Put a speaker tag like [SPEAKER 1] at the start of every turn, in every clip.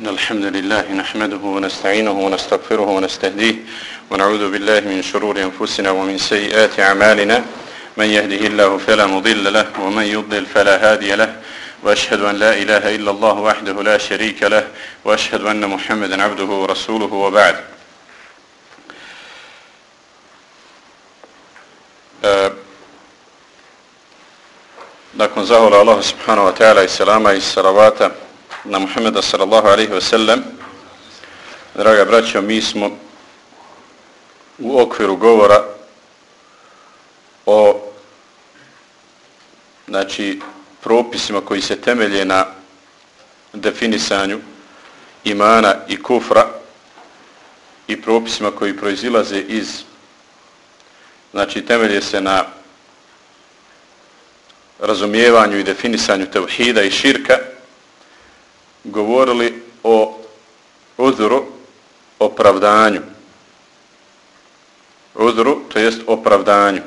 [SPEAKER 1] إن الحمد لله نحمده ونستعينه ونستغفره ونستهديه ونعوذ بالله من شرور أنفسنا ومن سيئات أعمالنا. من يهده الله فلا مضل له ومن يضلل فلا هادي له. وأشهد أن لا إله إلا الله وحده لا شريك له. وأشهد أن محمدا عبده ورسوله وبعد. Nakon zahvala Allah subhanahu wa ta'ala i i salavata na Muhammeda sallallahu alaihi ve sellem. draga braćo, mi smo u okviru govora o znači propisima koji se temelje na definisanju imana i kufra i propisima koji proizilaze iz znači temelje se na razumijevanju i definisanju tevhida i širka govorili o uzru opravdanju. Uzru to jest opravdanju.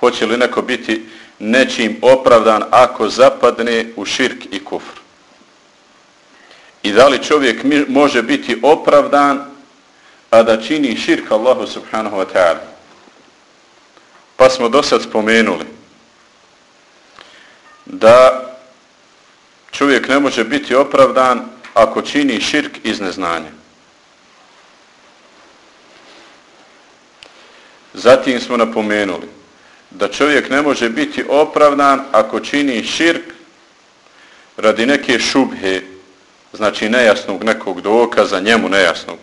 [SPEAKER 1] Hoće li neko biti nečim opravdan ako zapadne u širk i kufr? I da li čovjek može biti opravdan a da čini širk Allahu subhanahu wa ta'ala? Pa smo do sad spomenuli da čovjek ne može biti opravdan ako čini širk iz neznanja. Zatim smo napomenuli da čovjek ne može biti opravdan ako čini širk radi neke šubhe, znači nejasnog nekog dokaza, njemu nejasnog.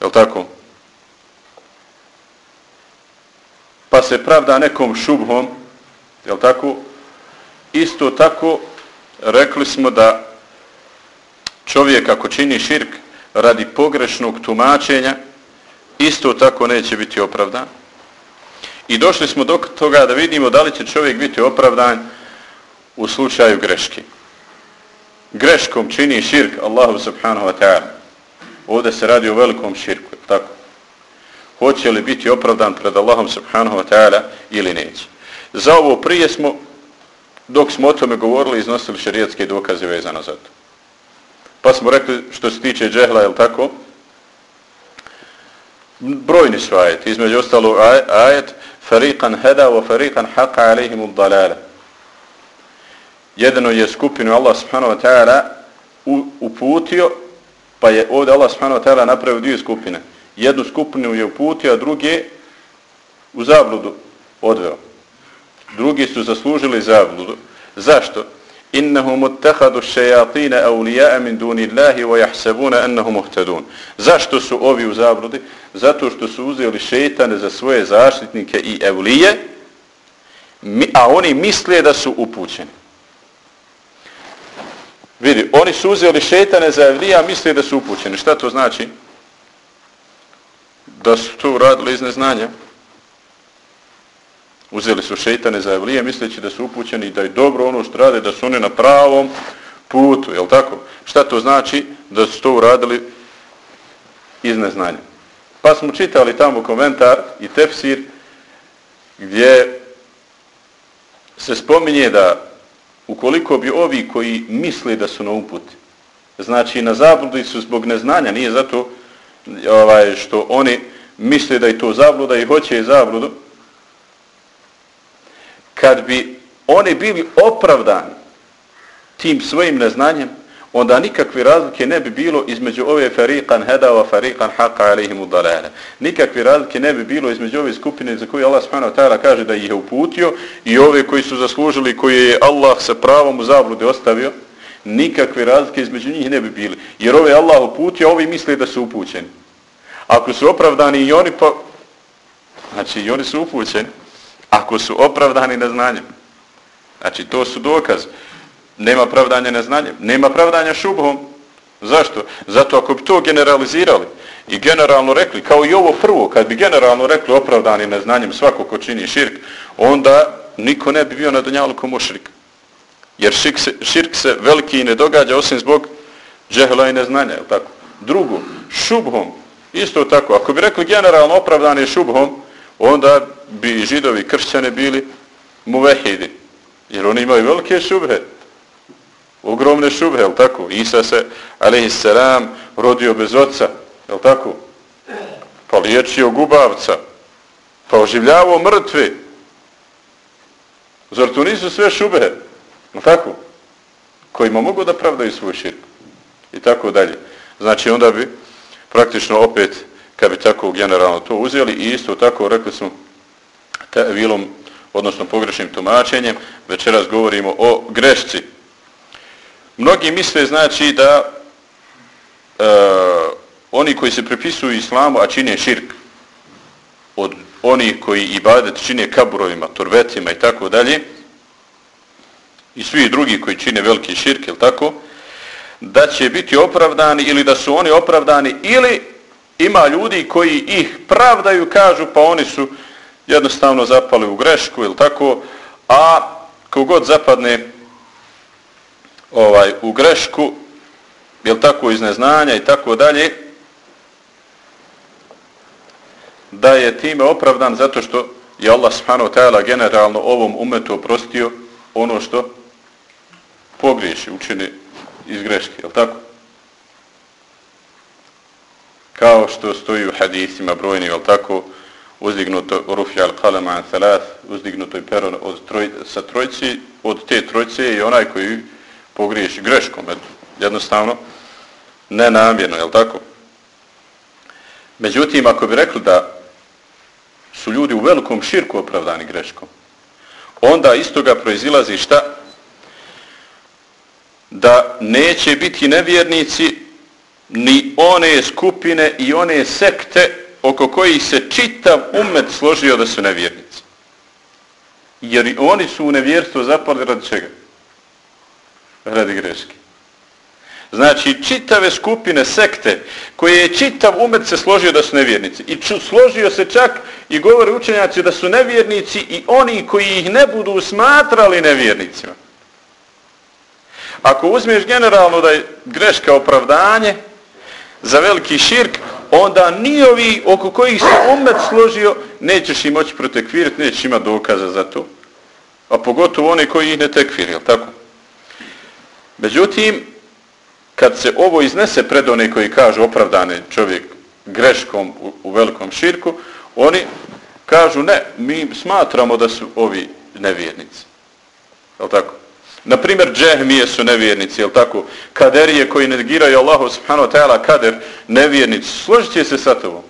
[SPEAKER 1] Je tako? Pa se pravda nekom šubhom, je tako? Isto tako rekli smo da čovjek ako čini širk radi pogrešnog tumačenja, isto tako neće biti opravdan. I došli smo do toga da vidimo da li će čovjek biti opravdan u slučaju greške. Greškom čini širk Allahu subhanahu wa ta'ala. Ovdje se radi o velikom širku, tako. Hoće li biti opravdan pred Allahom subhanahu wa ta'ala ili neće. Za ovo prije smo dok smo o tome govorili, iznosili šarijetske dokaze vezano za to. Pa smo rekli, što se tiče džehla, je tako? Brojni su ajet, između ostalo ajet, fariqan heda wa fariqan haqa alaihimu dalala. Jedno je skupinu Allah subhanahu wa ta'ala uputio, pa je ovdje Allah subhanahu wa ta'ala napravio dvije skupine. Jednu skupinu je uputio, a druge u zabludu odveo drugi su zaslužili zabludu. Zašto? Innahum uttahadu šejatina awlija'a min dunillahi wa yahsabuna annahum muhtadun. Zašto su ovi u zabludi? Zato što su uzeli šejtane za svoje zaštitnike i evlije, a oni misle da su upućeni. Vidi, oni su uzeli šejtane za evlije, a misle da su upućeni. Šta to znači? Da su to uradili iz neznanja. Uzeli su šeitane za evlije misleći da su upućeni da je dobro ono što rade, da su oni na pravom putu, je tako? Šta to znači? Da su to uradili iz neznanja. Pa smo čitali tamo komentar i tefsir gdje se spominje da ukoliko bi ovi koji misli da su na uputi, znači na zabludi su zbog neznanja, nije zato ovaj, što oni misle da je to zabluda i hoće je zabludu, kad bi oni bili opravdani tim svojim neznanjem, onda nikakve razlike ne bi bilo između ove fariqan hedava, fariqan haqa alihimu dalale. Nikakve razlike ne bi bilo između ove skupine za koje Allah subhanahu wa ta'ala kaže da ih je uputio i ove koji su zaslužili, koje je Allah sa pravom u zablude ostavio, nikakve razlike između njih ne bi bili. Jer ove Allah uputio, ovi misle da su upućeni. Ako su opravdani i oni, pa... Znači, i oni su upućeni ako su opravdani neznanjem. Znači, to su dokaz. Nema pravdanja neznanjem. Nema pravdanja šubhom. Zašto? Zato ako bi to generalizirali i generalno rekli, kao i ovo prvo, kad bi generalno rekli opravdani neznanjem svako ko čini širk, onda niko ne bi bio na dunjalu mušrik. Jer širk se, širk se veliki ne događa osim zbog džehla i neznanja. Tako? Drugo, šubhom. Isto tako. Ako bi rekli generalno opravdani šubhom, onda bi židovi kršćane bili muvehidi. Jer oni imaju velike šubhe. ogromne šubhe, je tako? Isa se, alaihissalam, rodio bez oca, je tako? Pa liječio gubavca, pa oživljavao mrtve. Zar tu nisu sve šubhe? je tako? Kojima mogu da pravdaju svoj širk. I tako dalje. Znači onda bi praktično opet, kad bi tako generalno to uzeli, i isto tako rekli smo tevilom, odnosno pogrešnim tumačenjem, večeras govorimo o grešci. Mnogi misle znači da e, oni koji se prepisuju islamu, a čine širk, od onih koji ibadet čine kaburovima, torvetima i tako dalje, i svi drugi koji čine veliki širk, ili tako, da će biti opravdani ili da su oni opravdani ili ima ljudi koji ih pravdaju, kažu, pa oni su jednostavno zapali u grešku ili tako, a kogod zapadne ovaj u grešku, jel tako iz neznanja i tako dalje, da je time opravdan zato što je Allah subhanahu ta'ala generalno ovom umetu oprostio ono što pogriješi, učini iz greške, jel tako? Kao što stoji u hadisima brojni, jel tako, uzdignuto rufi al kalama an thalath, uzdignuto je pero od troj, sa trojci, od te trojce je onaj koji pogriješi greškom, eto, jednostavno, nenamjerno, jel tako? Međutim, ako bi rekli da su ljudi u velikom širku opravdani greškom, onda iz toga proizilazi šta? Da neće biti nevjernici ni one skupine i one sekte oko kojih se čitav umet složio da su nevjernici. Jer oni su u nevjerstvo zapali radi čega? Radi greške. Znači, čitave skupine, sekte, koje je čitav umet se složio da su nevjernici. I ču, složio se čak i govore učenjaci da su nevjernici i oni koji ih ne budu smatrali nevjernicima. Ako uzmeš generalno da je greška opravdanje za veliki širk, onda nijovi oko kojih se umet složio, nećeš im moći protekvirati, nećeš imati dokaza za to. A pogotovo oni koji ih ne tekvir, jel tako? Međutim, kad se ovo iznese pred one koji kažu opravdane čovjek greškom u, u velikom širku, oni kažu ne, mi smatramo da su ovi nevjernici. Jel tako? Na primjer, džehmije su nevjernici, jel tako? Kaderije koji negiraju Allahu subhanahu wa ta'ala kader, nevjernici, složit se sa tobom.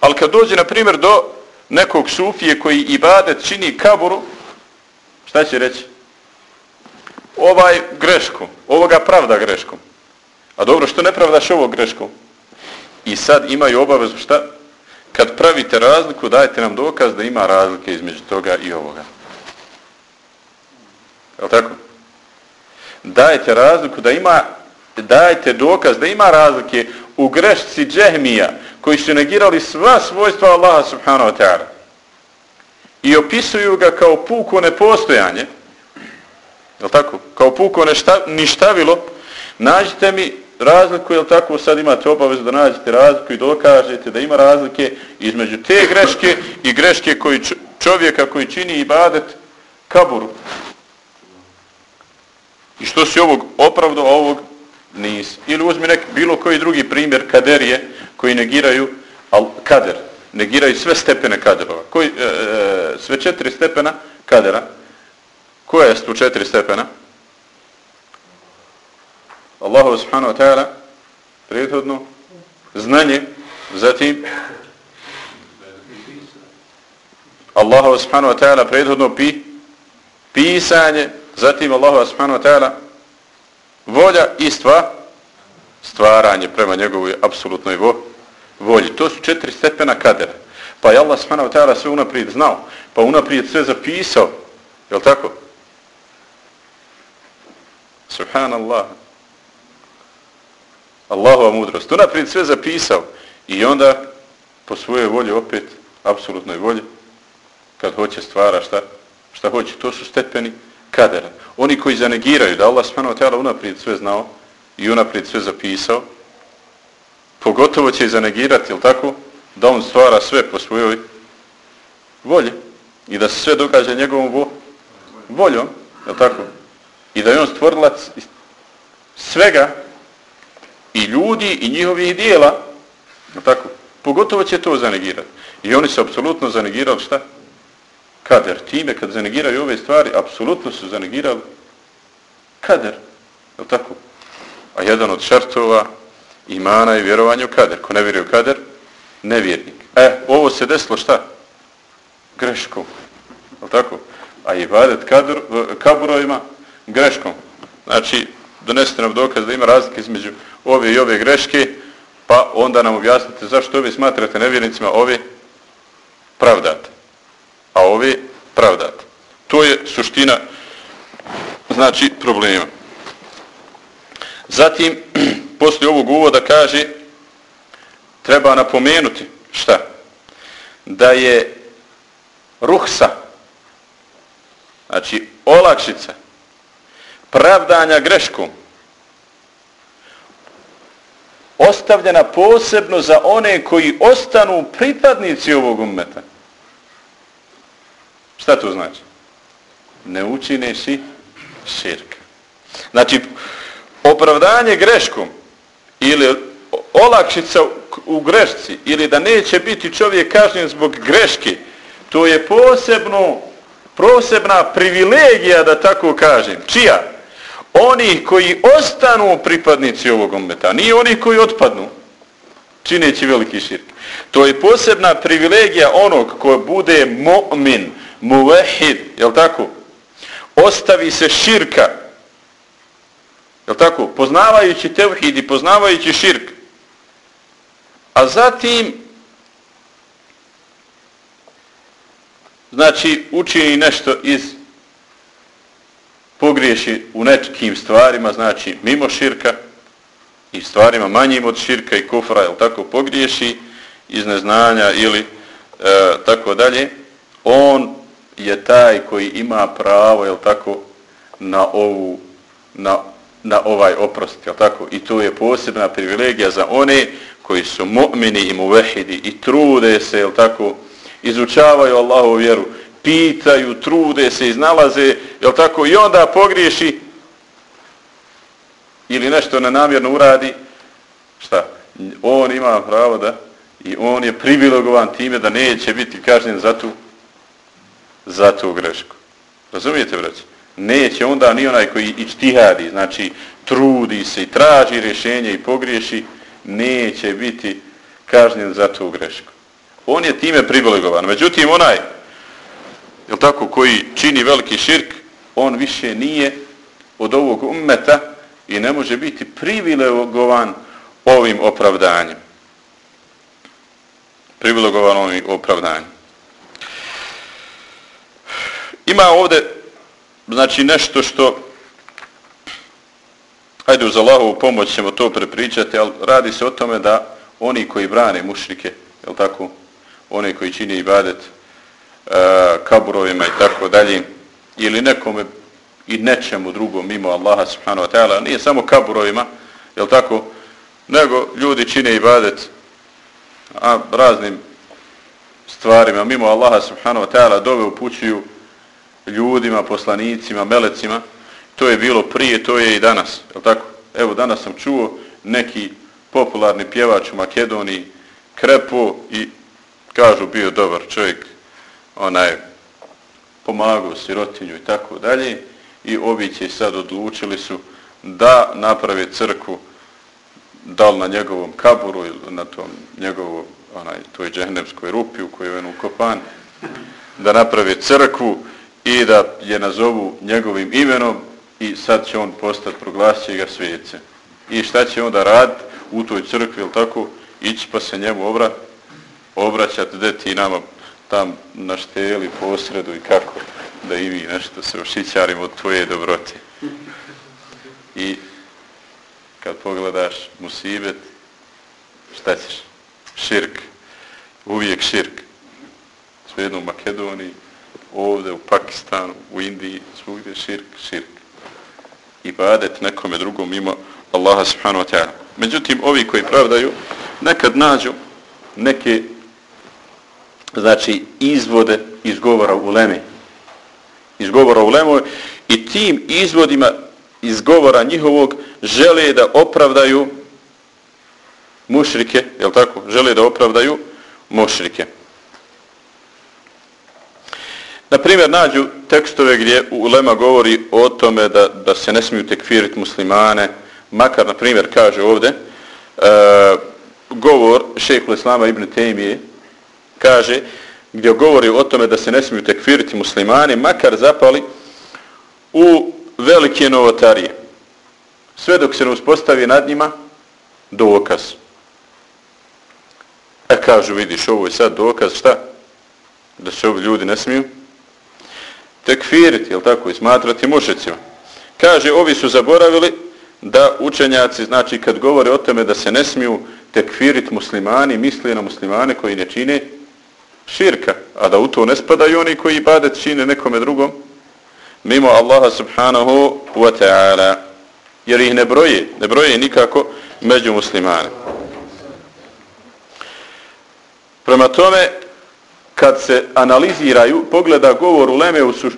[SPEAKER 1] Ali kad dođe, na primjer, do nekog sufije koji ibadet čini kaburu, šta će reći? Ovaj greškom, ovoga pravda greškom. A dobro, što ne pravdaš ovo greškom? I sad imaju obavezu šta? Kad pravite razliku, dajte nam dokaz da ima razlike između toga i ovoga. Je tako? Dajete razliku da ima dajete dokaz da ima razlike u grešci džehmija koji su negirali sva svojstva Allaha subhanahu wa ta'ala i opisuju ga kao puko nepostojanje je tako? kao puko nešta, ništavilo. Nađite mi razliku je tako? Sad imate obavezu da nađete razliku i dokažete da ima razlike između te greške i greške koji čovjeka koji čini ibadet kaburu. I što si ovog opravdo, ovog nis. Ili uzmi nek bilo koji drugi primjer kaderije koji negiraju al kader. Negiraju sve stepene kaderova. Koji, e, e, sve četiri stepena kadera. Koje su četiri stepena? Allahu subhanahu wa ta'ala prethodno znanje zatim Allahu subhanahu wa ta'ala prethodno pi, pisanje Zatim Allah subhanahu wa ta'ala volja i stva, stvaranje prema njegovoj apsolutnoj vo, volji. To su četiri stepena kadera. Pa je Allah subhanahu wa ta'ala sve unaprijed znao. Pa unaprijed sve zapisao. Je li tako? Subhanallah. Allahova mudrost. Unaprijed sve zapisao. I onda po svojoj volji opet, apsolutnoj volji, kad hoće stvara šta, šta hoće. To su stepeni kadera. Oni koji zanegiraju da Allah subhanahu wa ta'ala unaprijed sve znao i unaprijed sve zapisao, pogotovo će zanegirati, jel tako, da on stvara sve po svojoj volji i da se sve događa njegovom vo, voljom, jel tako, i da je on stvorilac svega i ljudi i njihovih dijela, tako, pogotovo će to zanegirati. I oni su apsolutno zanegirali šta? Kader. Time kad zanegiraju ove stvari, apsolutno su zanegirali kader. Je tako? A jedan od šartova imana je vjerovanje u kader. Ko ne vjeruje u kader, nevjernik. E, ovo se desilo šta? Greškom. Je tako? A ibadet kader, kaburovima greškom. Znači, donesite nam dokaz da ima razlike između ove i ove greške, pa onda nam objasnite zašto ove smatrate nevjernicima, ove pravdate. A ove pravdati. To je suština znači problema. Zatim, poslije ovog uvoda kaže, treba napomenuti šta? Da je ruhsa, znači olakšica, pravdanja greškom, ostavljena posebno za one koji ostanu pripadnici ovog ummeta. Šta to znači? Ne učine si širk. Znači, opravdanje greškom ili olakšica u grešci ili da neće biti čovjek kažnjen zbog greške, to je posebno, posebna privilegija, da tako kažem. Čija? Oni koji ostanu pripadnici ovog ummeta, nije oni koji otpadnu, čineći veliki širk. To je posebna privilegija onog ko bude mu'min, muvehid, jel tako? Ostavi se širka, jel tako? Poznavajući tevhid i poznavajući širk. A zatim, znači, učini nešto iz pogriješi u nekim stvarima, znači mimo širka i stvarima manjim od širka i kufra, jel tako, pogriješi iz neznanja ili e, tako dalje, on je taj koji ima pravo, jel tako, na ovu, na, na ovaj oprost, jel tako, i to je posebna privilegija za one koji su mu'mini i muvehidi i trude se, jel tako, izučavaju Allahovu vjeru, pitaju, trude se, iznalaze, jel tako, i onda pogriješi ili nešto nenamjerno uradi, šta? On ima pravo da i on je privilegovan time da neće biti kažnjen za tu za tu grešku. Razumijete, braći? Neće onda ni onaj koji ičtihadi, znači trudi se i traži rješenje i pogriješi, neće biti kažnjen za tu grešku. On je time privilegovan. Međutim, onaj je tako, koji čini veliki širk, on više nije od ovog ummeta i ne može biti privilegovan ovim opravdanjem. Privilegovan ovim opravdanjem. Ima ovde, znači, nešto što, hajde uz Allahovu pomoć ćemo to prepričati, ali radi se o tome da oni koji brane mušrike, je tako, oni koji čini ibadet, E, kaburovima i tako dalje ili nekome i nečemu drugom mimo Allaha subhanahu wa ta'ala nije samo kaburovima je tako nego ljudi čine ibadet a raznim stvarima mimo Allaha subhanahu wa ta'ala dove upućuju ljudima, poslanicima, melecima to je bilo prije, to je i danas je tako? Evo danas sam čuo neki popularni pjevač u Makedoniji krepo i kažu bio dobar čovjek onaj pomagao sirotinju i tako dalje i ovi će sad odlučili su da naprave crku dal na njegovom kaburu ili na tom njegovom onaj toj džehnemskoj rupi u kojoj je on ukopan da naprave crkvu i da je nazovu njegovim imenom i sad će on postati proglasit ga svijece. I šta će onda rad u toj crkvi, ili tako, ići pa se njemu obra, obraćati, gde ti nama tam našteli posredu i kako da i mi nešto se ošićarimo od tvoje dobrote. I kad pogledaš musibet, šta ćeš? Širk. Uvijek širk. Svejedno u Makedoniji, ovdje u Pakistanu, u Indiji, svugdje širk, širk. I nekome drugom mimo Allaha subhanahu wa ta'ala. Međutim, ovi koji pravdaju, nekad nađu neke znači izvode iz govora u Leme. Iz govora u Leme i tim izvodima izgovora njihovog žele da opravdaju mušrike, je tako? Žele da opravdaju mušrike. Na primjer, nađu tekstove gdje Ulema govori o tome da, da se ne smiju tekfiriti muslimane, makar, na primjer, kaže ovdje, e, govor šehhul Islama ibn Tejmije, kaže, gdje govori o tome da se ne smiju tekfiriti muslimani, makar zapali u velike novotarije. Sve dok se ne uspostavi nad njima dokaz. E kažu, vidiš, ovo je sad dokaz, šta? Da se ovi ljudi ne smiju tekfiriti, jel tako, i smatrati mušicima. Kaže, ovi su zaboravili da učenjaci, znači kad govore o tome da se ne smiju tekfiriti muslimani, misli na muslimane koji ne čine širka, a da u to ne spadaju oni koji ibadet čine nekome drugom, mimo Allaha subhanahu wa ta'ala, jer ih ne broje, ne broje nikako među muslimane. Prema tome, kad se analiziraju, pogleda govor u Leme, u suš...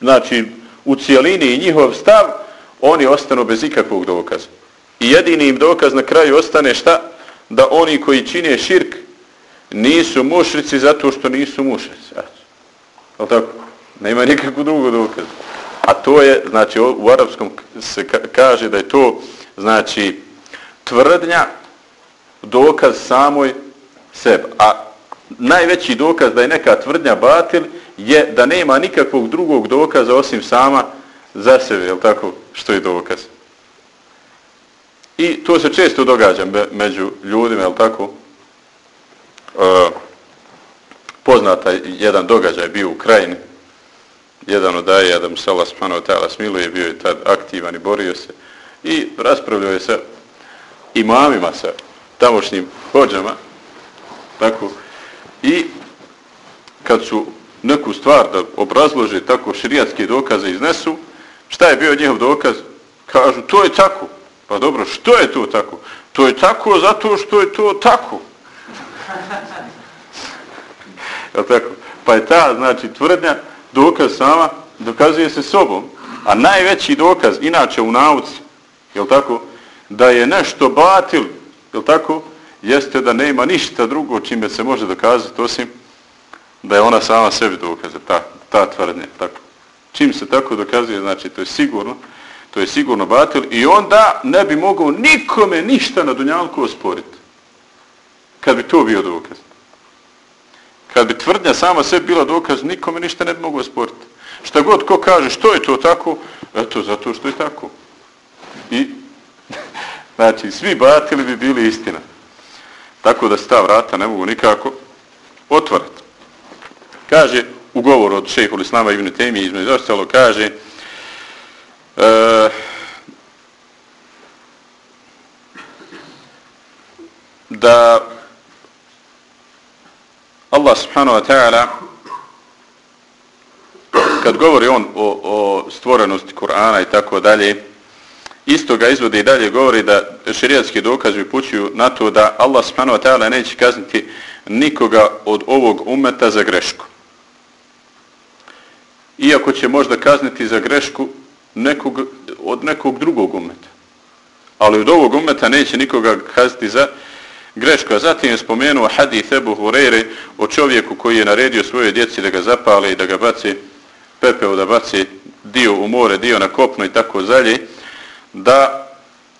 [SPEAKER 1] znači u cijelini i njihov stav, oni ostanu bez ikakvog dokaza. I jedini im dokaz na kraju ostane šta? Da oni koji čine širk nisu mušrici zato što nisu mušrici. Ali tako? Nema nikakvu drugu dokaza. A to je, znači u arapskom se kaže da je to, znači, tvrdnja, dokaz samoj sebe. A najveći dokaz da je neka tvrdnja batil je da nema nikakvog drugog dokaza osim sama za sebe, je tako, što je dokaz. I to se često događa među ljudima, je tako? E, poznata jedan događaj bio u krajini, jedan od daje, Adam Allah Spanova Tala Smiluje, bio je tad aktivan i borio se i raspravljao je sa imamima, sa tamošnjim hođama, tako, I kad su neku stvar da obrazlože tako širijatske dokaze iznesu, šta je bio njihov dokaz? Kažu, to je tako. Pa dobro, što je to tako? To je tako zato što je to tako. Jel tako? Pa je ta, znači, tvrdnja, dokaz sama, dokazuje se sobom. A najveći dokaz, inače u nauci, je tako? Da je nešto batil, je tako? Jeste da nema ništa drugo čime se može dokazati osim da je ona sama sebi dokaza, ta, ta tvrdnja. Tako. Čim se tako dokazuje, znači to je sigurno, to je sigurno batil i onda ne bi mogao nikome ništa na Dunjalku osporiti. Kad bi to bio dokaz. Kad bi tvrdnja sama sebi bila dokaz, nikome ništa ne bi mogao osporiti. Šta god ko kaže, što je to tako? Eto, zato što je tako. I, znači, svi batili bi bili istina. Tako da se ta vrata ne mogu nikako otvorati. Kaže u govoru od šehu Islama ibn Temije između ostalo kaže e, da Allah subhanahu wa ta'ala kad govori on o, o stvorenosti Kur'ana i tako dalje isto ga izvode i dalje govori da šerijatski dokazi upućuju na to da Allah subhanahu wa ta'ala neće kazniti nikoga od ovog umeta za grešku. Iako će možda kazniti za grešku nekog, od nekog drugog umeta. Ali od ovog umeta neće nikoga kazniti za grešku. A zatim je spomenuo hadith Ebu Hureyre o čovjeku koji je naredio svoje djeci da ga zapale i da ga baci pepeo, da baci dio u more, dio na kopno i tako dalje da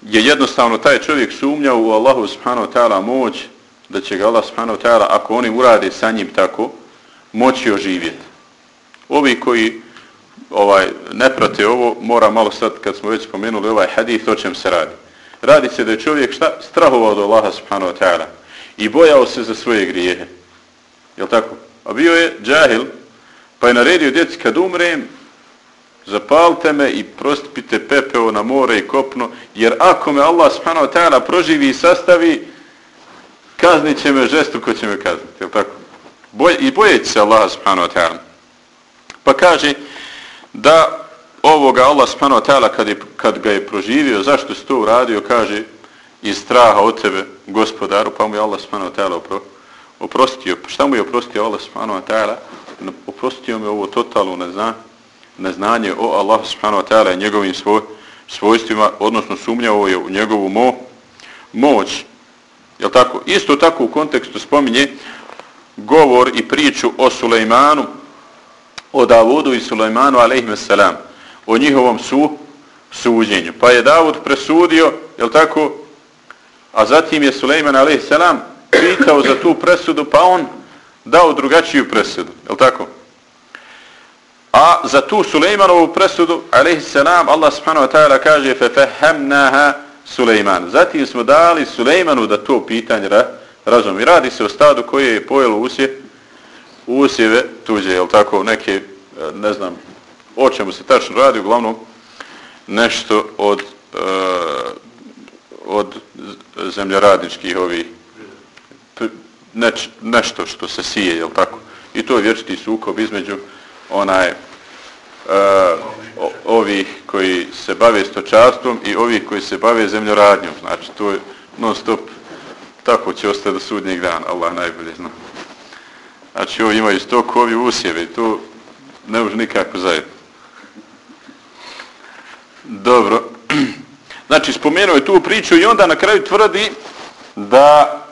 [SPEAKER 1] je jednostavno taj čovjek sumnjao u Allahu subhanahu wa ta'ala moć, da će ga Allah subhanahu wa ta'ala, ako oni urade sa njim tako, moći oživjeti. Ovi koji ovaj ne prate ovo, mora malo sad, kad smo već spomenuli ovaj hadis o čem se radi. Radi se da je čovjek šta? Strahovao od Allaha subhanahu wa ta'ala i bojao se za svoje grijehe. Jel tako? A bio je džahil, pa je naredio djeci, kad umrem, zapalite me i prostipite pepeo na more i kopno, jer ako me Allah subhanahu wa ta'ala proživi i sastavi, kaznit će me žestu ko će me kazniti. Jel tako? Boj, I bojeći se Allah subhanahu wa ta'ala. Pa kaže da ovoga Allah subhanahu wa ta'ala kad, kad ga je proživio, zašto se to uradio, kaže iz straha od tebe, gospodaru, pa mu je Allah subhanahu wa ta'ala opro, oprostio. Pa šta mu je oprostio Allah subhanahu wa ta'ala? Oprostio mi ovo totalno neznanje neznanje o Allahu subhanahu wa ta'ala i njegovim svoj, svojstvima, odnosno sumnjao je u njegovu mo, moć. Jel tako? Isto tako u kontekstu spominje govor i priču o Sulejmanu, o Davudu i Sulejmanu, alaihimassalam, o njihovom su, suđenju. Pa je Davud presudio, jel tako, a zatim je Sulejman, alaihissalam, pitao za tu presudu, pa on dao drugačiju presudu, jel tako? A za tu Sulejmanovu presudu, alaihissalam, Allah subhanahu wa ta'ala kaže, fefehemnaha Sulejman. Zatim smo dali Sulejmanu da to pitanje ra, razumi. Radi se o stadu koje je pojelo usje, usjeve tuđe, jel tako, neke, e, ne znam, o čemu se tačno radi, uglavnom, nešto od, e, od zemljoradničkih ovih, neč, nešto što se sije, jel tako? I to je vječiti sukob između onaj e, uh, ovih koji se bave stočarstvom i ovih koji se bave zemljoradnjom. Znači, to je non stop tako će ostati do sudnjeg dana. Allah najbolje zna. Znači, ovi imaju stok, ovi usjeve i to ne može nikako zajedno. Dobro. Znači, spomenuo je tu priču i onda na kraju tvrdi da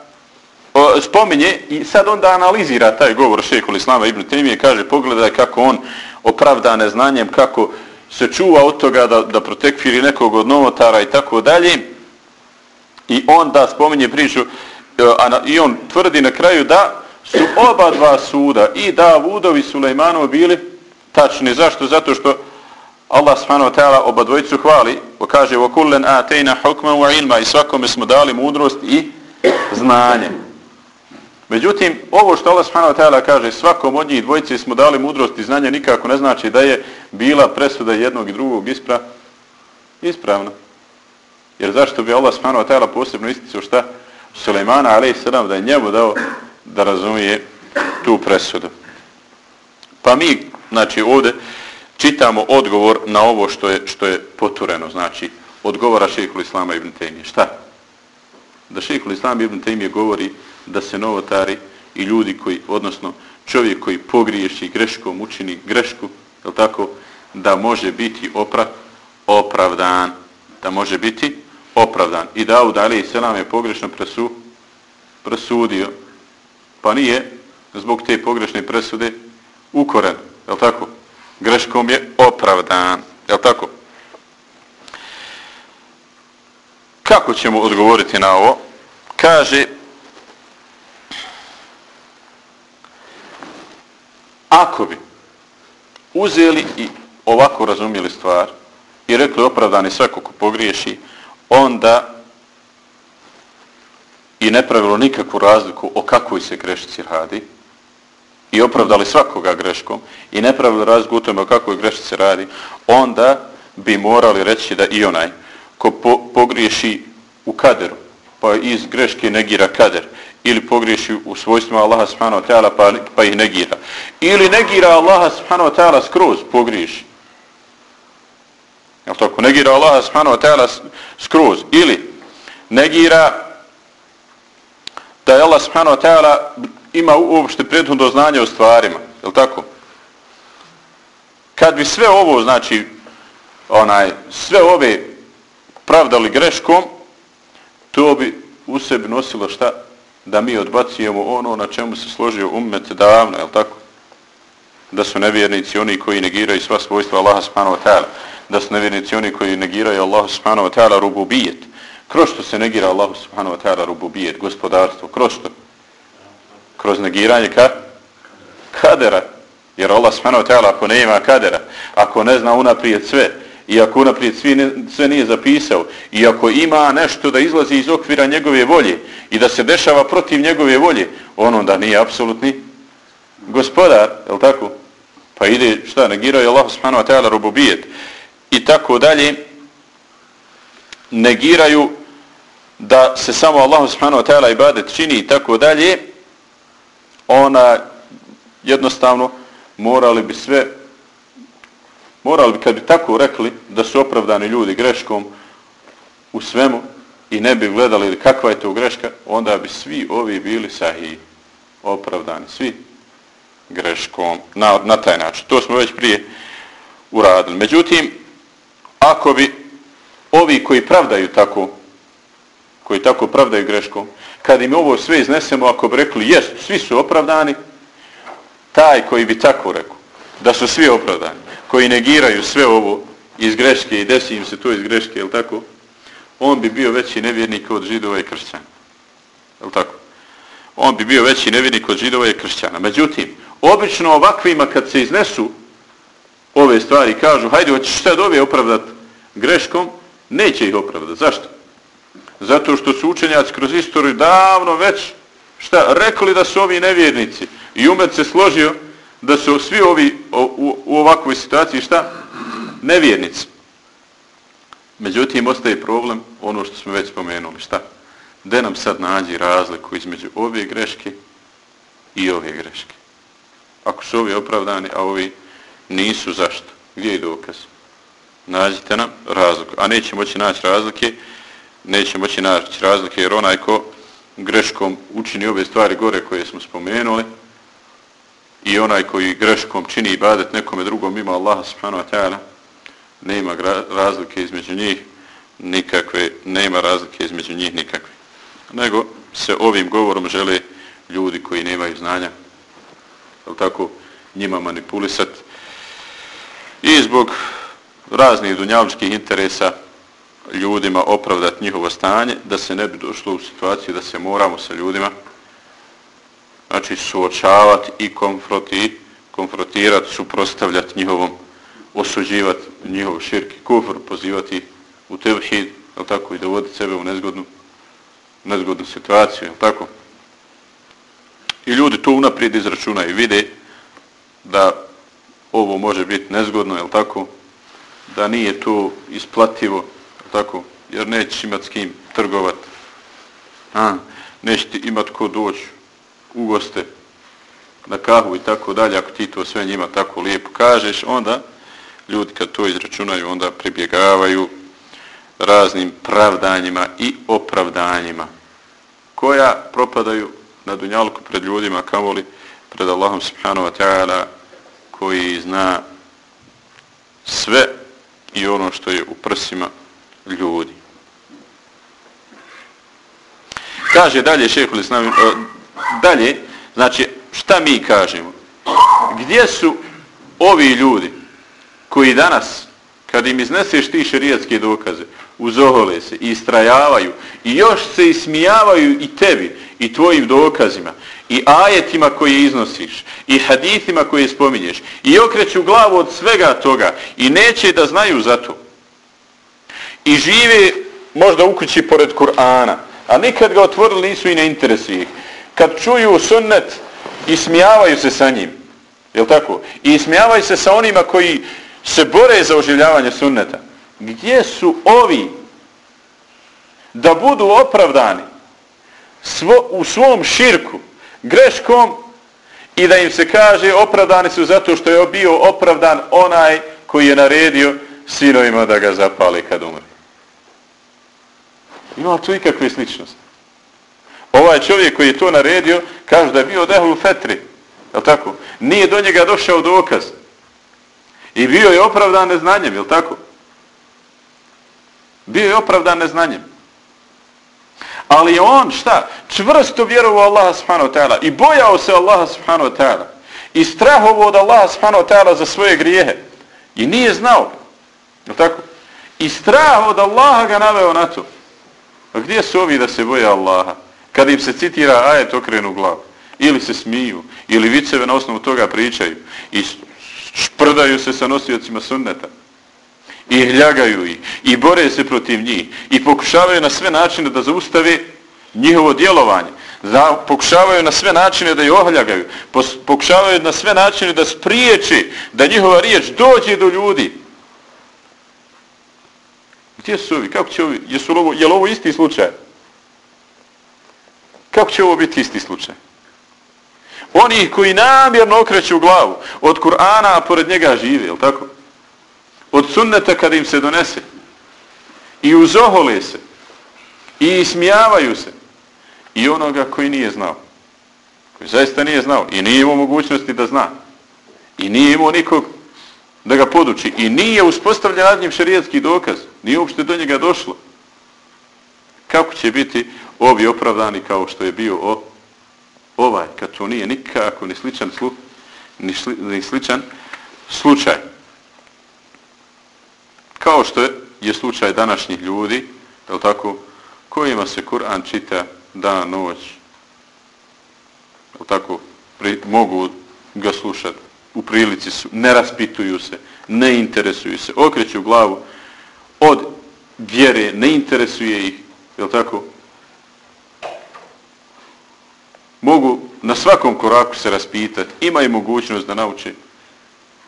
[SPEAKER 1] o, spominje i sad onda analizira taj govor šehol Islama Ibn Temije kaže pogledaj kako on opravda neznanjem, kako se čuva od toga da, da protekfiri nekog od novotara i tako dalje. I onda spominje priču e, a na, i on tvrdi na kraju da su oba dva suda i Davudovi i Sulejmanov bili tačni. Zašto? Zato što Allah subhanahu wa ta'ala oba dvojicu hvali, pa kaže وَكُلَّنْ آتَيْنَا حُكْمًا وَعِلْمًا i svakome smo dali mudrost i znanje. Međutim, ovo što Allah subhanahu wa ta'ala kaže, svakom od njih dvojice smo dali mudrost i znanje, nikako ne znači da je bila presuda jednog i drugog ispra, ispravna. Jer zašto bi Allah subhanahu wa ta'ala posebno isticao šta? Suleimana, a.s. da je njemu dao da razumije tu presudu. Pa mi, znači ovdje, čitamo odgovor na ovo što je, što je potureno, znači odgovora šehekul Islama ibn Taymiye. Šta? Da šehekul Islama ibn Taymiye govori da se novotari i ljudi koji, odnosno čovjek koji pogriješi greškom, učini grešku, je tako, da može biti opra, opravdan. Da može biti opravdan. I Dawud Ali Selam je pogrešno presu, presudio, pa nije zbog te pogrešne presude ukoren, je tako? greškom je opravdan. Je li tako? Kako ćemo odgovoriti na ovo? Kaže, ako bi uzeli i ovako razumjeli stvar i rekli opravdani svako ko pogriješi, onda i ne pravilo nikakvu razliku o kakvoj se grešci radi, i opravdali svakoga greškom i ne pravilo razliku u tome o kakvoj grešci se radi, onda bi morali reći da i onaj ko po, pogriješi u kaderu, pa iz greške negira kader, ili pogriješi u svojstvima Allaha subhanahu wa ta'ala pa, pa ih negira, ili negira Allaha subhanahu wa ta'ala skroz pogriješi. Jel tako? Negira Allaha subhanahu wa ta'ala skroz, ili negira da je Allah subhanahu wa ta'ala ima uopšte prethodno znanje o stvarima, je tako? Kad bi sve ovo, znači, onaj, sve ove pravdali greškom, to bi u sebi nosilo šta? Da mi odbacujemo ono na čemu se složio ummet davno, je tako? Da su nevjernici oni koji negiraju sva svojstva Allaha subhanahu wa ta'ala. Da su nevjernici oni koji negiraju Allaha subhanahu wa ta'ala rububijet. Kroz što se negira Allahu subhanahu wa ta'ala rububijet, gospodarstvo, kroz što? kroz negiranje ka? kadera. Jer Allah subhanahu wa ta'ala ako ne ima kadera, ako ne zna unaprijed sve, iako naprijed unaprijed svi ne, sve nije zapisao, iako ima nešto da izlazi iz okvira njegove volje i da se dešava protiv njegove volje, on onda nije apsolutni gospodar, je li tako? Pa ide, šta, negirao je Allah subhanahu wa ta'ala rububijet. I tako dalje, negiraju da se samo Allah subhanahu wa ta'ala ibadet čini i tako dalje, ona jednostavno morali bi sve morali bi kad bi tako rekli da su opravdani ljudi greškom u svemu i ne bi gledali kakva je to greška, onda bi svi ovi bili sahiji opravdani, svi greškom na, na taj način. To smo već prije uradili. Međutim, ako bi ovi koji pravdaju tako, koji tako pravdaju greškom, kad im ovo sve iznesemo, ako bi rekli, jest, svi su opravdani, taj koji bi tako rekao, da su svi opravdani, koji negiraju sve ovo iz greške i desi im se to iz greške, je tako? On bi bio veći nevjernik od židova i kršćana. Je tako? On bi bio veći nevjernik od židova i kršćana. Međutim, obično ovakvima kad se iznesu ove stvari, kažu, hajde, hoćeš šta dobije opravdat greškom, neće ih opravdat. Zašto? Zato što su učenjaci kroz istoriju davno već šta, rekli da su ovi nevjernici. I umet se složio da su svi ovi u, u ovakvoj situaciji šta? Nevjernici. Međutim, ostaje problem ono što smo već spomenuli. Šta? Da nam sad nađi razliku između ove greške i ove greške. Ako su ovi opravdani, a ovi nisu, zašto? Gdje je dokaz? Nađite nam razliku. A neće moći naći razlike, neće moći naći razlike, jer onaj ko greškom učini ove stvari gore koje smo spomenuli, i onaj koji greškom čini ibadet nekome drugom ima Allaha subhanahu wa ta'ala, nema razlike između njih nikakve, nema razlike između njih nikakve. Nego se ovim govorom žele ljudi koji nemaju znanja, je tako, njima manipulisat i zbog raznih dunjavničkih interesa ljudima opravdati njihovo stanje, da se ne bi došlo u situaciju da se moramo sa ljudima znači suočavati i konfrontirati, konfrontirati, suprostavljati njihovom, osuđivati njihov širki kufr, pozivati u tevhid, je tako, i dovoditi sebe u nezgodnu, nezgodnu situaciju, je tako? I ljudi to unaprijed izračunaju, vide da ovo može biti nezgodno, je tako? Da nije to isplativo, je tako? Jer nećeš imati s kim trgovati. A, neće ti imati ko doći ugoste na kahu i tako dalje, ako ti to sve njima tako lijepo kažeš, onda ljudi kad to izračunaju, onda pribjegavaju raznim pravdanjima i opravdanjima koja propadaju na dunjalku pred ljudima kao li pred Allahom subhanahu wa ta'ala koji zna sve i ono što je u prsima ljudi. Kaže dalje šehhul islam, dalje, znači, šta mi kažemo? Gdje su ovi ljudi koji danas, kad im izneseš ti šerijatske dokaze, uzohole se i istrajavaju i još se ismijavaju i tebi i tvojim dokazima i ajetima koje iznosiš i hadithima koje spominješ i okreću glavu od svega toga i neće da znaju za to i žive možda u kući pored Kur'ana a nikad ga otvorili nisu i ne interesuju ih kad čuju sunnet i smijavaju se sa njim. Je tako? I smijavaju se sa onima koji se bore za oživljavanje sunneta. Gdje su ovi da budu opravdani svo, u svom širku greškom i da im se kaže opravdani su zato što je bio opravdan onaj koji je naredio sinovima da ga zapali kad umre. Ima tu ikakve sličnosti? Ovaj čovjek koji je to naredio, kaže da je bio dehul fetri. Je tako? Nije do njega došao dokaz. I bio je opravdan neznanjem, je tako? Bio je opravdan neznanjem. Ali je on, šta? Čvrsto vjerovao Allaha subhanahu wa ta'ala i bojao se Allaha subhanahu wa ta'ala. I strahovao od Allaha subhanahu wa ta'ala za svoje grijehe. I nije znao. Je tako? I strah od Allaha ga naveo na to. A gdje su ovi da se boje Allaha? Kad im se citira ajet okrenu glavu. Ili se smiju. Ili viceve na osnovu toga pričaju. I šprdaju se sa nosiocima sunneta. I hljagaju ih. I bore se protiv njih. I pokušavaju na sve načine da zaustave njihovo djelovanje. Za, pokušavaju na sve načine da ih ohljagaju. Pokušavaju na sve načine da spriječi da njihova riječ dođe do ljudi. Gdje su ovi? Kako će ovi? Jesu ovo, je li ovo isti slučaj? Kako će ovo biti isti slučaj? Oni koji namjerno okreću glavu od Kur'ana, a pored njega žive, jel tako? Od sunneta kada im se donese. I uzohole se. I smijavaju se. I onoga koji nije znao. Koji zaista nije znao. I nije imao mogućnosti da zna. I nije imao nikog da ga poduči i nije uspostavljen nad njim šarijetski dokaz, nije uopšte do njega došlo. Kako će biti ovi opravdani kao što je bio o, ovaj, kad to nije nikako ni sličan, slu, ni, sli, ni sličan slučaj. Kao što je, je slučaj današnjih ljudi, je tako, kojima se Kur'an čita dan, noć, je tako, pri, mogu ga slušati, u prilici su, ne raspituju se, ne interesuju se, okreću glavu od vjere, ne interesuje ih, je tako, mogu na svakom koraku se raspitati, imaju mogućnost da nauče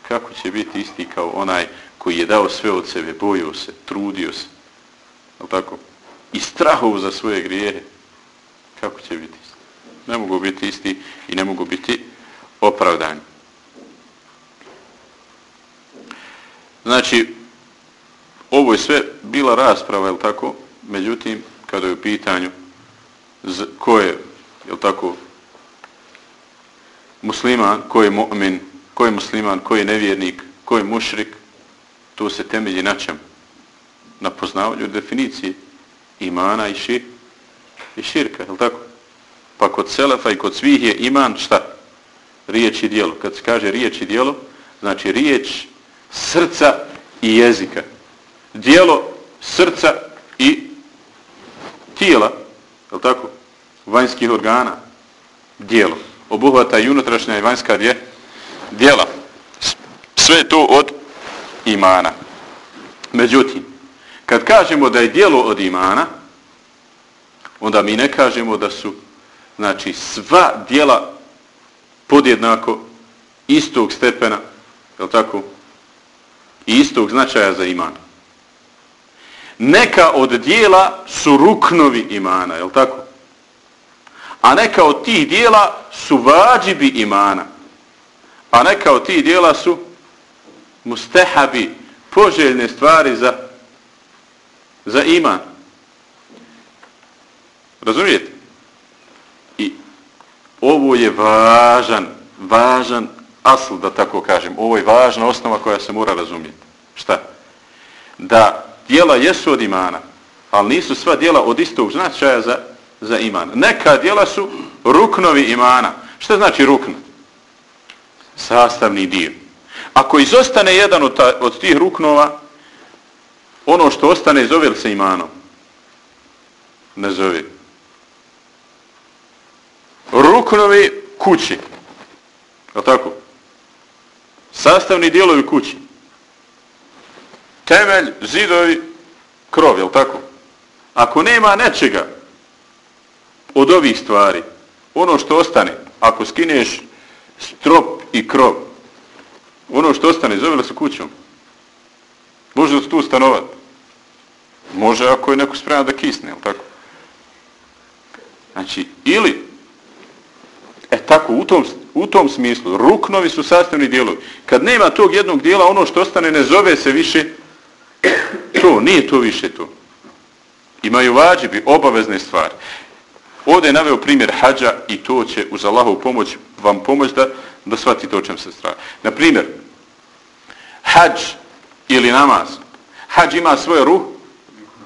[SPEAKER 1] kako će biti isti kao onaj koji je dao sve od sebe, bojio se, trudio se, je tako, i strahovu za svoje grijehe, kako će biti isti? Ne mogu biti isti i ne mogu biti opravdani. Znači, ovo je sve bila rasprava, je tako? Međutim, kada je u pitanju ko je, je tako, musliman, ko je mu'min, ko je musliman, ko je nevjernik, ko je mušrik, to se temelji na čem? Na poznavanju definicije imana i, šir, i širka, je tako? Pa kod selefa i kod svih je iman šta? Riječ i dijelo. Kad se kaže riječ i dijelo, znači riječ srca i jezika. Dijelo srca i tijela, je tako? Vanjskih organa. Dijelo. Obuhvata i unutrašnja i vanjska dje, dijela. Sve to od imana. Međutim, kad kažemo da je dijelo od imana, onda mi ne kažemo da su znači sva dijela podjednako istog stepena, je tako, i istog značaja za iman. Neka od dijela su ruknovi imana, je tako? A neka od tih dijela su vađibi imana. A neka od tih dijela su mustehabi, poželjne stvari za, za iman. Razumijete? I ovo je važan, važan asl, da tako kažem. Ovo je važna osnova koja se mora razumjeti. Šta? Da dijela jesu od imana, ali nisu sva dijela od istog značaja za, za iman. Neka djela su ruknovi imana. Šta znači rukn? Sastavni dio. Ako izostane jedan od, ta, od tih ruknova, ono što ostane zove li se imanom? Ne zove. Ruknovi kući. Je tako? sastavni dijelovi kući. Temelj, zidovi, krov, je tako? Ako nema nečega od ovih stvari, ono što ostane, ako skineš strop i krov, ono što ostane, zove se kućom? Može li tu stanovat? Može ako je neko spreman da kisne, ili tako? Znači, ili, e tako, u tom U tom smislu, ruknovi su sastavni dijelovi. Kad nema tog jednog dijela, ono što ostane ne zove se više to, nije to više to. Imaju vađibi, obavezne stvari. Ovdje je naveo primjer hađa i to će uz Allahovu pomoć vam pomoć da, da shvatite o čem se strava. Na primjer, hađ ili namaz. Hađ ima svoje ruh,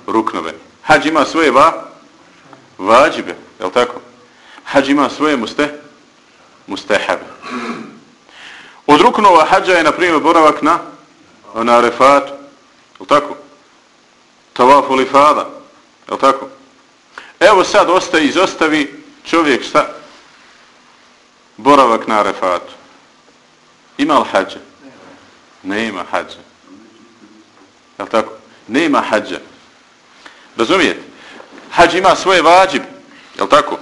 [SPEAKER 1] ruknove. Hađ ima svoje va, vađibe, je li tako? Hađ ima svoje muste, mustahab. Od ruknova hađa je, na primjer, boravak na, na refatu. Je tako? Tavafu u lifada. Je tako? Evo sad ostaje, izostavi čovjek šta? Boravak na Arefatu. Ima li hađa? Nema hađa. Je tako? Nema hađa. Razumijete? Hađ ima svoje vađib. Je tako?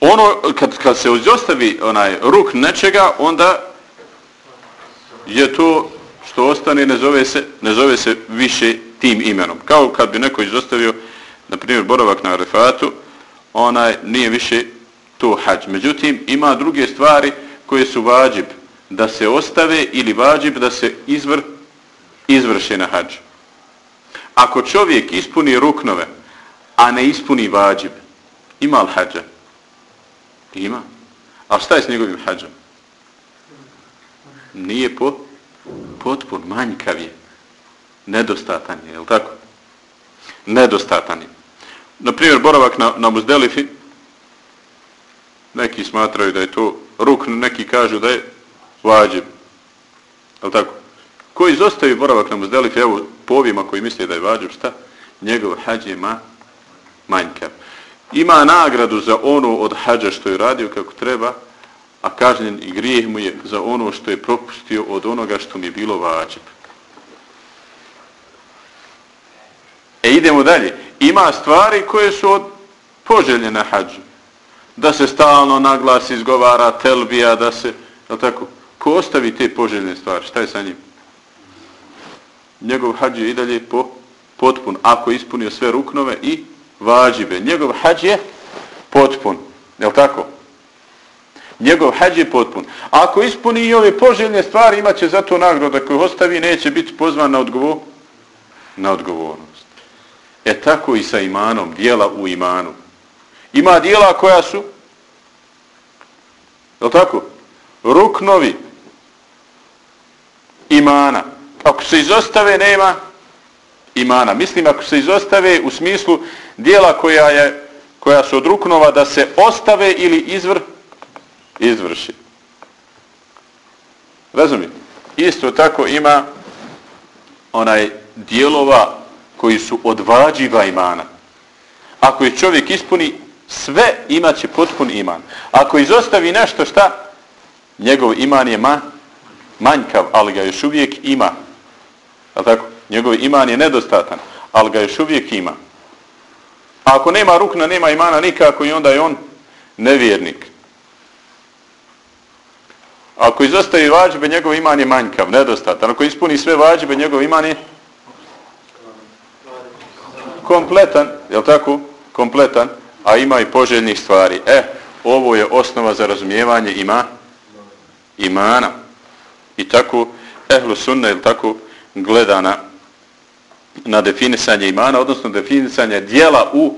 [SPEAKER 1] ono kad, kad se izostavi onaj ruk nečega onda je to što ostane ne zove se ne zove se više tim imenom kao kad bi neko izostavio na primjer boravak na Arefatu, onaj nije više to hađ međutim ima druge stvari koje su vađib da se ostave ili vađib da se izvr izvrše na hađ ako čovjek ispuni ruknove a ne ispuni vađib ima li hađa Ima. A šta je s njegovim hađom? nije po, potpun, manjkav je. Nedostatan je, je li tako? Nedostatan je. Naprimjer, boravak na, na Muzdelifi, neki smatraju da je to rukn, neki kažu da je vađib. Je li tako? Ko izostavi boravak na Muzdelifi, evo, po ovima koji misle da je vađib, šta? Njegov hađ je ma, manjkav. Ima nagradu za ono od hađa što je radio kako treba, a kažnjen i grijeh mu je za ono što je propustio od onoga što mi je bilo vađib. E idemo dalje. Ima stvari koje su od poželje na hađu. Da se stalno naglas izgovara telbija, da se, je tako? Ko ostavi te poželjne stvari? Šta je sa njim? Njegov hađ je i dalje po, potpun. Ako ispunio sve ruknove i vađibe. Njegov hađ je potpun. Je tako? Njegov hađ je potpun. Ako ispuni i ove poželjne stvari, imaće za to nagroda koju ostavi, neće biti pozvan na, odgovor, na odgovornost. E tako i sa imanom, dijela u imanu. Ima dijela koja su, je tako? Ruknovi imana. Ako se izostave, nema imana. Mislim, ako se izostave u smislu dijela koja, je, koja su od ruknova da se ostave ili izvr, izvrši. Razumite? Isto tako ima onaj dijelova koji su odvađiva imana. Ako je čovjek ispuni sve, imaće potpun iman. Ako izostavi nešto šta, njegov iman je ma, manjkav, ali ga još uvijek ima. Je tako? Njegov iman je nedostatan, ali ga još uvijek ima. A ako nema rukna, nema imana nikako i onda je on nevjernik. Ako izostavi vađbe, njegov iman je manjkav, nedostatan. Ako ispuni sve vađbe, njegov iman je kompletan, je tako? Kompletan, a ima i poželjnih stvari. E, ovo je osnova za razumijevanje ima imana. I tako, ehlu sunna, je tako, gleda na, na definisanje imana, odnosno definisanje dijela u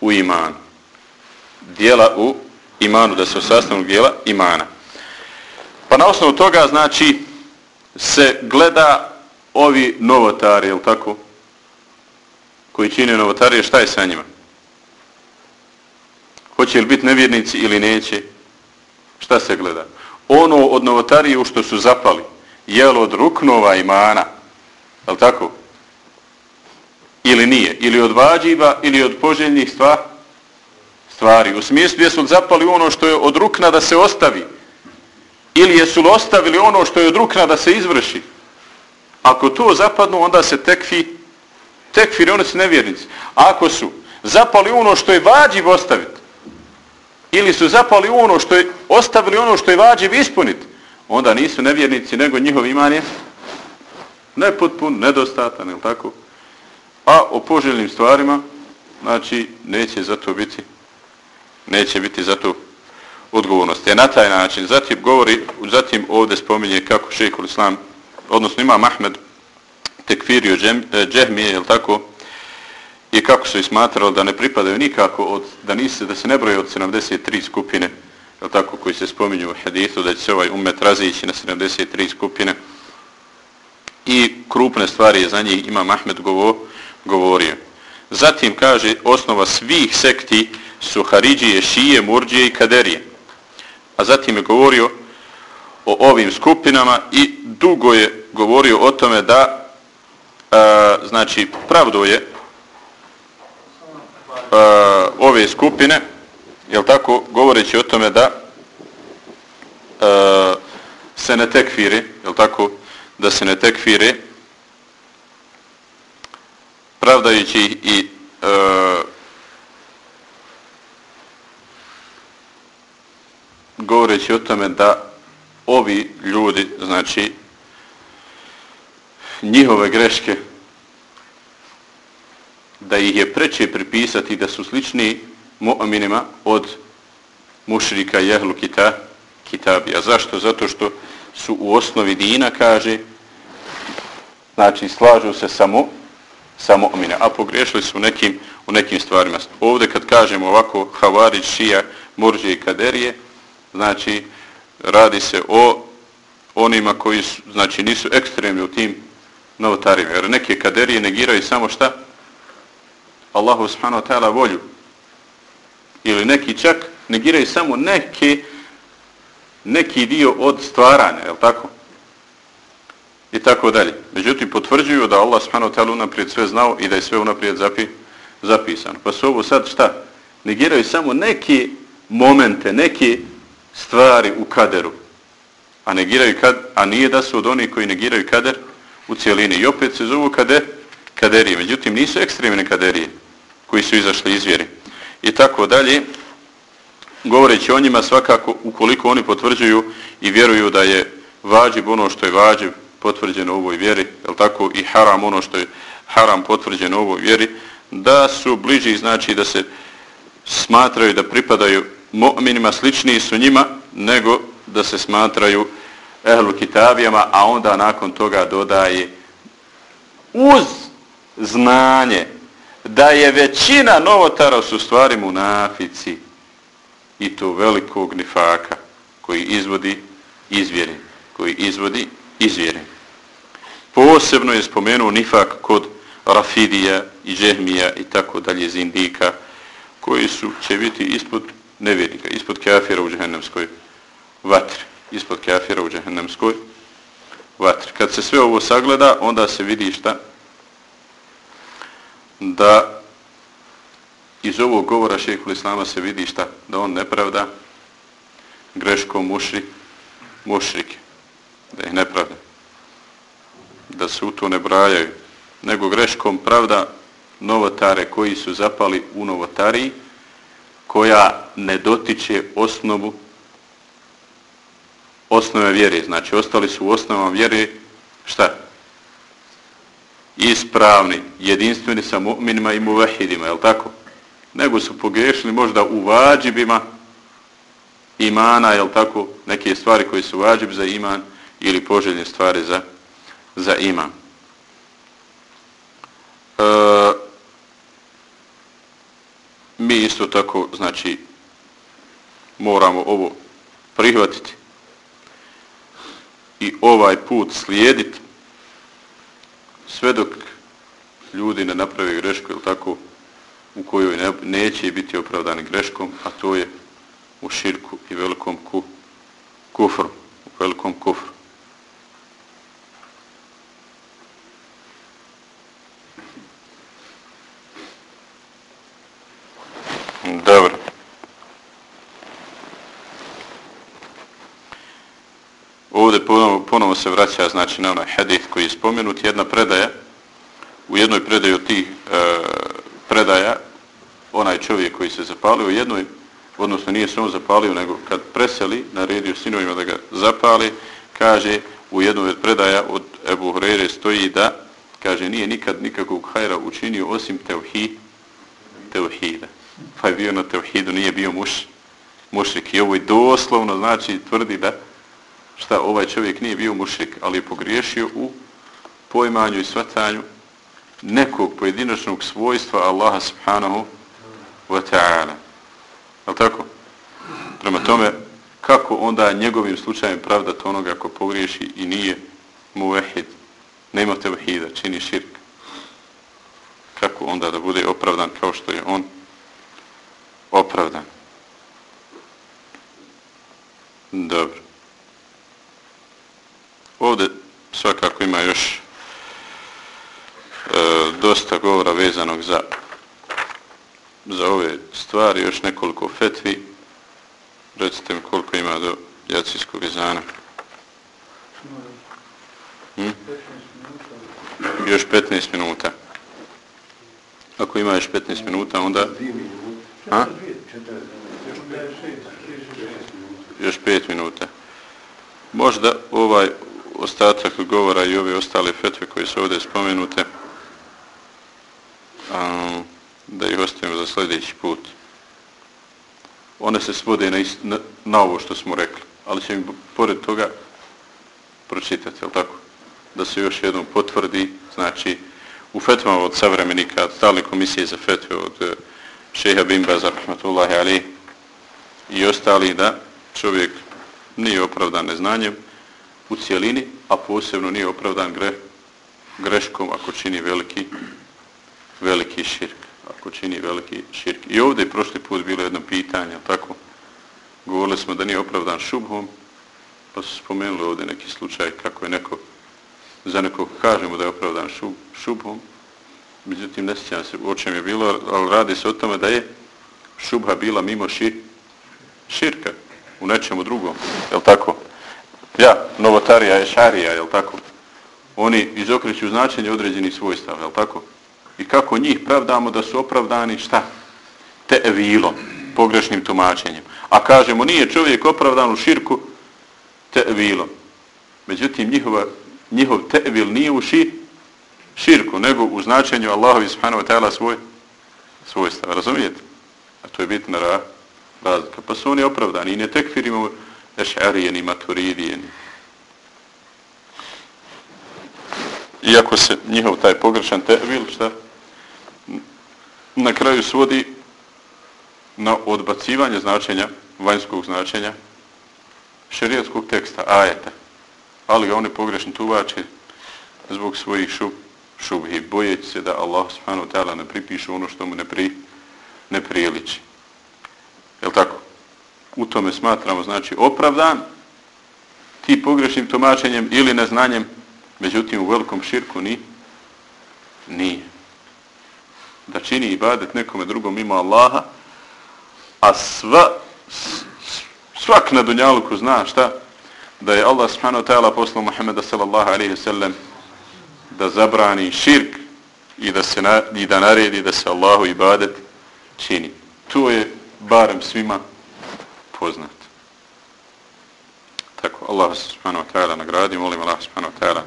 [SPEAKER 1] u imanu. Dijela u imanu, da se sastavnog dijela imana. Pa na osnovu toga, znači, se gleda ovi novotari, je tako? Koji čine novotarije, šta je sa njima? Hoće li biti nevjernici ili neće? Šta se gleda? Ono od novotarije u što su zapali, jel od ruknova imana, je tako? Ili nije? Ili od vađiva, ili od poželjnih stvari? U smislu jesu zapali ono što je od rukna da se ostavi, ili jesu li ostavili ono što je od rukna da se izvrši. Ako to zapadnu, onda se tekfi, tekfiri, oni su nevjernici. Ako su zapali ono što je vađiv ostaviti, ili su zapali ono što je, ostavili ono što je vađiv ispuniti, onda nisu nevjernici, nego njihov iman je nepotpun, nedostatan, ili tako? A o poželjnim stvarima, znači, neće zato biti, neće biti zato odgovornost. odgovornosti. Je na taj način. Zatim govori, zatim ovdje spominje kako šehhul islam, odnosno ima Mahmed tekfirio e, džehmije, je tako? I kako su ismatrali da ne pripadaju nikako, od, da, nisi, da se ne broje od 73 skupine, je tako, koji se spominju u hadithu, da će se ovaj umet razići na 73 skupine. I krupne stvari je za njih ima Ahmed govo, govorio. Zatim kaže, osnova svih sekti su Haridžije, Šije, Murđije i Kaderije a zatim je govorio o ovim skupinama i dugo je govorio o tome da e, znači pravdo je ove skupine jel tako govoreći o tome da e, se ne tekfiri jel tako da se ne tekfire pravdajući i e, govoreći o tome da ovi ljudi, znači, njihove greške, da ih je preče pripisati da su slični mu'minima od mušrika jehlu kita, kitabija. Zašto? Zato što su u osnovi dina, kaže, znači, slažu se samo sa mu'mine, a pogrešili su u nekim, u nekim stvarima. Ovdje kad kažemo ovako Havarić, Šija, Murđe i Kaderije, znači radi se o onima koji su, znači nisu ekstremni u tim novotarima. Jer neke kaderije negiraju samo šta? Allahu subhanahu wa ta'ala volju. Ili neki čak negiraju samo neke neki dio od stvaranja, je tako? I tako dalje. Međutim, potvrđuju da Allah subhanahu wa ta'ala unaprijed sve znao i da je sve unaprijed zapi, zapisano. Pa su ovo sad šta? Negiraju samo neke momente, neke stvari u kaderu. A, negiraju kad, a nije da su od onih koji negiraju kader u cijelini. I opet se zovu kade, kaderije. Međutim, nisu ekstremne kaderije koji su izašli iz vjeri. I tako dalje, govoreći o njima svakako, ukoliko oni potvrđuju i vjeruju da je vađib ono što je vađib potvrđeno u ovoj vjeri, je tako, i haram ono što je haram potvrđeno u ovoj vjeri, da su bliži, znači da se smatraju da pripadaju mu'minima, sličniji su njima, nego da se smatraju ehlu kitabijama, a onda nakon toga dodaje uz znanje da je većina novotara su stvari munafici i to velikog nifaka koji izvodi izvjeri, koji izvodi izvjeri. Posebno je spomenuo nifak kod Rafidija i Džehmija i tako dalje zindika koji su, će biti ispod nevjernika, ispod kafira u džehennemskoj vatri, ispod kafira u džehennemskoj vatri. Kad se sve ovo sagleda, onda se vidi šta? Da iz ovog govora šehekul Islama se vidi šta? Da on nepravda greškom mušri, mušrike. Da ih nepravda. Da se u to ne brajaju. Nego greškom pravda novotare koji su zapali u novotariji, koja ne dotiče osnovu osnove vjere. Znači, ostali su u osnovama vjere šta? Ispravni, jedinstveni sa mu'minima i muvahidima, je li tako? Nego su pogrešili možda u vađibima imana, je li tako? Neke stvari koji su vađib za iman ili poželjne stvari za, za iman. E, mi isto tako, znači, moramo ovo prihvatiti i ovaj put slijediti sve dok ljudi ne naprave grešku, ili tako, u kojoj ne, neće biti opravdani greškom, a to je u širku i velikom ku, kufru, u velikom kufru. Dobro. Ovdje ponovo, ponovo se vraća znači, na onaj hadith koji je spomenut, jedna predaja, u jednoj predaju od tih e, predaja, onaj čovjek koji se zapalio, u jednoj, odnosno nije se on zapalio, nego kad preseli, naredio sinovima da ga zapali, kaže, u jednoj od predaja od Ebu Hrere stoji da, kaže, nije nikad nikakvog hajra učinio osim teuhi, teuhida. pa je bio na teuhidu, nije bio muš, mušik. I ovo je doslovno znači tvrdi da šta ovaj čovjek nije bio mušrik, ali je pogriješio u poimanju i svatanju nekog pojedinačnog svojstva Allaha subhanahu wa ta'ala. Je tako? Prema tome, kako onda njegovim slučajem pravdat onoga ko pogriješi i nije muvehid, nema tevhida, čini širk? Kako onda da bude opravdan kao što je on opravdan. Dobro. Ovdje svakako ima još e, dosta govora vezanog za za ove stvari, još nekoliko fetvi. Recite mi koliko ima do jacijskog izana. Hm? Još 15 minuta. Ako ima još 15 minuta, onda... A? Još 5 minuta. Možda ovaj ostatak govora i ove ostale fetve koje su ovdje spomenute um, da ih ostavimo za sljedeći put. One se svode na, na, na ovo što smo rekli, ali će mi pored toga pročitati, jel tako? Da se još jednom potvrdi, znači u fetvama od savremenika, stalne komisije za fetve od e, šeha Bimba, rahmatullahi ali i ostali da čovjek nije opravdan neznanjem, u cijelini, a posebno nije opravdan gre, greškom ako čini veliki, veliki širk. Ako čini veliki širk. I ovdje je prošli put bilo jedno pitanje, tako? Govorili smo da nije opravdan šubhom, pa su spomenuli ovdje neki slučaj kako je neko, za nekog kažemo da je opravdan šub, šubhom, međutim ne sjećam se o čem je bilo, ali radi se o tome da je šubha bila mimo šir, širka u nečemu drugom, je tako? Ja, novotarija je šarija, je tako? Oni izokreću značenje određenih svojstava, je tako? I kako njih pravdamo da su opravdani, šta? Te evilo, pogrešnim tumačenjem. A kažemo, nije čovjek opravdan u širku, te evilo. Međutim, njihova, njihov te evil nije u šir, širku, nego u značenju Allahovi subhanahu wa ta'ala svoj, svojstava. Razumijete? A to je bitna razlika. Pa su oni opravdani i ne tekfirimo ešarije ni maturidije. Iako se njihov taj pogrešan tevil, šta? Na kraju svodi na odbacivanje značenja, vanjskog značenja, šerijatskog teksta, ajeta. Ali ga oni pogrešni tuvače zbog svojih šub, šubhi, bojeći se da Allah subhanahu ta'ala ne pripiše ono što mu ne, pri, ne priliči. Jel tako? U tome smatramo, znači, opravdan ti pogrešnim tumačenjem ili neznanjem, međutim, u velikom širku ni, nije. Da čini ibadet nekome drugom ima Allaha, a sva, svak na dunjaluku zna šta? Da je Allah subhanahu wa ta'ala poslao Muhammeda sallallahu alaihi sallam da zabrani širk i da se na, i da naredi da se Allahu ibadet čini. To je barem svima poznat. Tako, Allah subhanahu wa ta'ala nagradi, molim Allah subhanahu wa ta'ala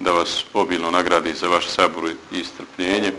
[SPEAKER 1] da vas obilno nagradi za vaš sabor i strpljenje